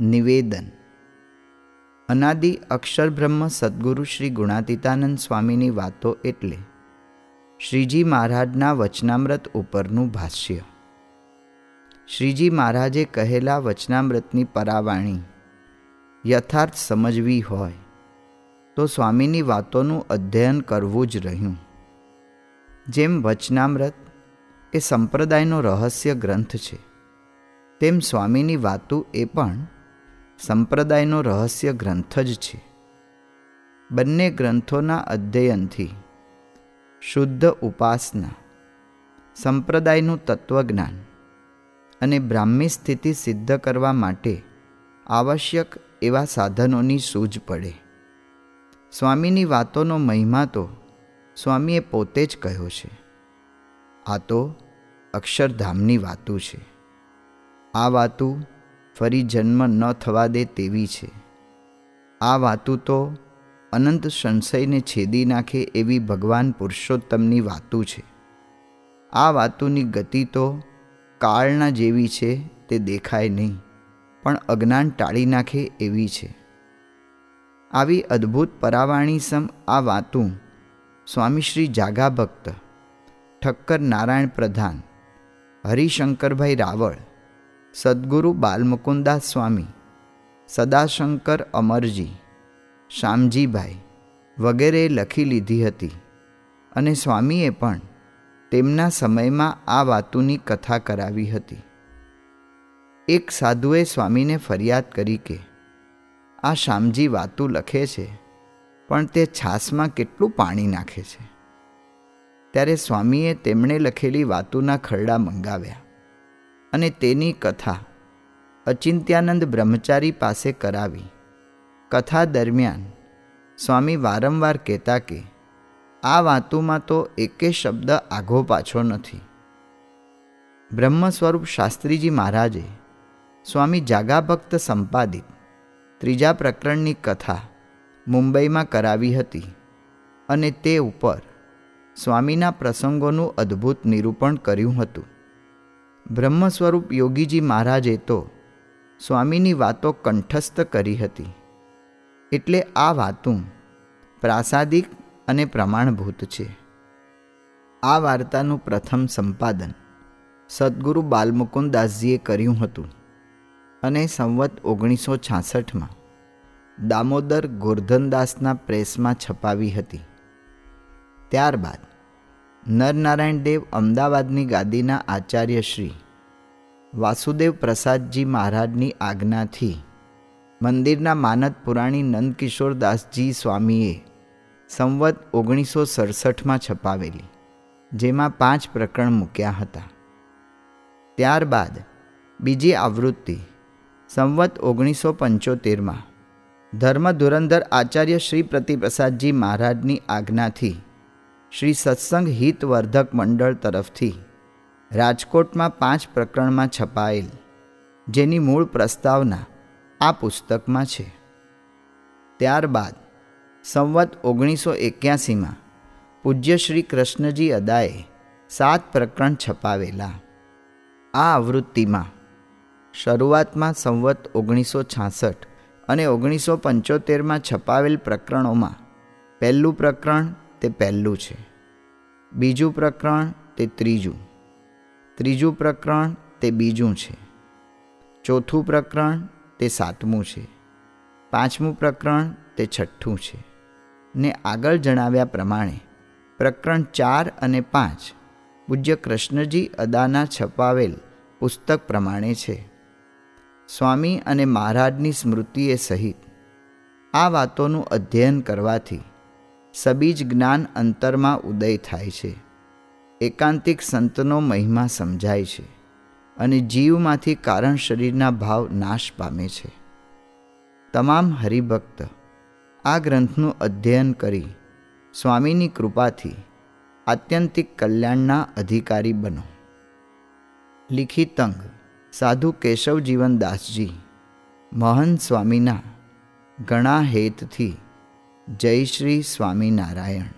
નિવેદન. અનાદિ અક્ષર બ્રહ્મ સદગુરુ શ્રી ગુણાતીતાનંદ સ્વામીની વાતો એટલે શ્રીજી મહારાજના વચનામૃત ઉપરનું ભાષ્ય. શ્રીજી મહારાજે કહેલા વચનામૃતની પરાવાણી યથાર્થ સમજવી હોય તો સ્વામીની વાતોનું અધ્યયન કરવું જ રહ્યું. જેમ વચનામૃત એ સંપ્રદાયનો રહસ્ય ગ્રંથ છે, તેમ સ્વામીની વાતો એ પણ સંપ્રદાયનો રહસ્ય ગ્રંથ જ છે. બંને ગ્રંથોના અધ્યયનથી શુદ્ધ ઉપાસના, સંપ્રદાયનું તત્વજ્ઞાન અને બ્રાહ્મી સ્થિતિ સિદ્ધ કરવા માટે આવશ્યક એવા સાધનોની સૂઝ પડે. સ્વામીની વાતોનો મહિમા તો સ્વામીએ પોતે જ કહ્યો છે. આ તો અક્ષરધામની વાતું છે. આ વાતું ફરી જન્મ ન થવા દે તેવી છે. આ વાતું તો અનંત સંશયને છેદી નાખે એવી ભગવાન પુરુષોત્તમની વાતું છે. આ વાતુની ગતિ તો કાળના જેવી છે, તે દેખાય નહીં, પણ અજ્ઞાન ટાળી નાખે એવી છે. આવી અદ્ભુત પરાવાણી સમ આ વાતું સ્વામી શ્રી જાગા ભક્ત ઠક્કર નારાયણ પ્રધાન, હરિશંકરભાઈ રાવળ સદગુરુ બાલમુકુંદાસ સ્વામી, સદાશંકર અમરજી શ્યામજીભાઈ વગેરે લખી લીધી હતી અને સ્વામીએ પણ તેમના સમયમાં આ વાતુની કથા કરાવી હતી. એક સાધુએ સ્વામીને ફરિયાદ કરી કે, આ શ્યામજી વાતો લખે છે, પણ તે છાસમાં કેટલું પાણી નાખે છે. ત્યારે સ્વામીએ તેમણે લખેલી વાતુના ખરડા મંગાવ્યા. અને તેની કથા અચિંત્યાનંદ બ્રહ્મચારી પાસે કરાવી. કથા દરમિયાન સ્વામી વારંવાર કહેતા કે, આ વાતોમાં તો એકે શબ્દ આઘો પાછો નથી. બ્રહ્મ સ્વરૂપ શાસ્ત્રીજી મહારાજે સ્વામી જાગાભક્ત સંપાદિત ત્રીજા પ્રકરણની કથા મુંબઈમાં કરાવી હતી અને તે ઉપર સ્વામીના પ્રસંગોનું અદ્ભુત નિરૂપણ કર્યું હતું. બ્રહ્મ સ્વરૂપ યોગીજી મહારાજે તો સ્વામીની વાતો કંઠસ્થ કરી હતી. એટલે આ વાતું પ્રાસાદિક અને પ્રમાણભૂત છે. આ વાર્તાનું પ્રથમ સંપાદન સદગુરુ બાલમુકુંદાસજીએ કર્યું હતું અને સંવત ઓગણીસો છાસઠમાં દામોદર ગોરધનદાસના પ્રેસમાં છપાવી હતી. ત્યારબાદ નરનારાયણ દેવ અમદાવાદની ગાદીના આચાર્ય શ્રી વાસુદેવ પ્રસાદજી મહારાજની આજ્ઞાથી મંદિરના માનદ પુરાણી નંદકિશોરદાસજી સ્વામીએ સંવત ઓગણીસો સડસઠમાં છપાવેલી, જેમાં પાંચ પ્રકરણ મૂક્યા હતા. ત્યારબાદ બીજી આવૃત્તિ સંવત ઓગણીસો પંચોતેરમાં ધર્મ ધુરંધર આચાર્ય શ્રી પ્રતિપ્રસાદજી મહારાજની આજ્ઞાથી શ્રી સત્સંગ હિતવર્ધક મંડળ તરફથી રાજકોટમાં પાંચ પ્રકરણમાં છપાયેલ, જેની મૂળ પ્રસ્તાવના આ પુસ્તકમાં છે. ત્યારબાદ સંવત ઓગણીસો એક્યાસીમાં પૂજ્ય શ્રી કૃષ્ણજી અદાએ સાત પ્રકરણ છપાવેલા. આ આવૃત્તિમાં શરૂઆતમાં સંવત ઓગણીસો છાસઠ અને ઓગણીસો પંચોતેરમાં છપાવેલ પ્રકરણોમાં પહેલું પ્રકરણ તે પહેલું છે. બીજું પ્રકરણ તે ત્રીજું. ત્રીજું પ્રકરણ તે બીજું છે. ચોથું પ્રકરણ તે સાતમું છે. પાંચમું પ્રકરણ તે છઠ્ઠું છે. ને આગળ જણાવ્યા પ્રમાણે પ્રકરણ ચાર અને પાંચ પૂજ્ય કૃષ્ણજી અદાના છપાવેલ પુસ્તક પ્રમાણે છે. સ્વામી અને મહારાજની સ્મૃતિએ સહિત આ વાતોનું અધ્યયન કરવાથી સબીજ જ્ઞાન અંતરમાં ઉદય થાય છે. એકાંતિક સંતનો મહિમા સમજાય છે અને જીવમાંથી કારણ શરીરના ભાવ નાશ પામે છે. તમામ હરિભક્ત આ ગ્રંથનું અધ્યયન કરી સ્વામીની કૃપાથી આત્યંતિક કલ્યાણના અધિકારી બનો. લિખિતંગ સાધુ કેશવજીવન દાસજી મહંત સ્વામીના ઘણા હેતથી જય શ્રી સ્વામિનારાયણ.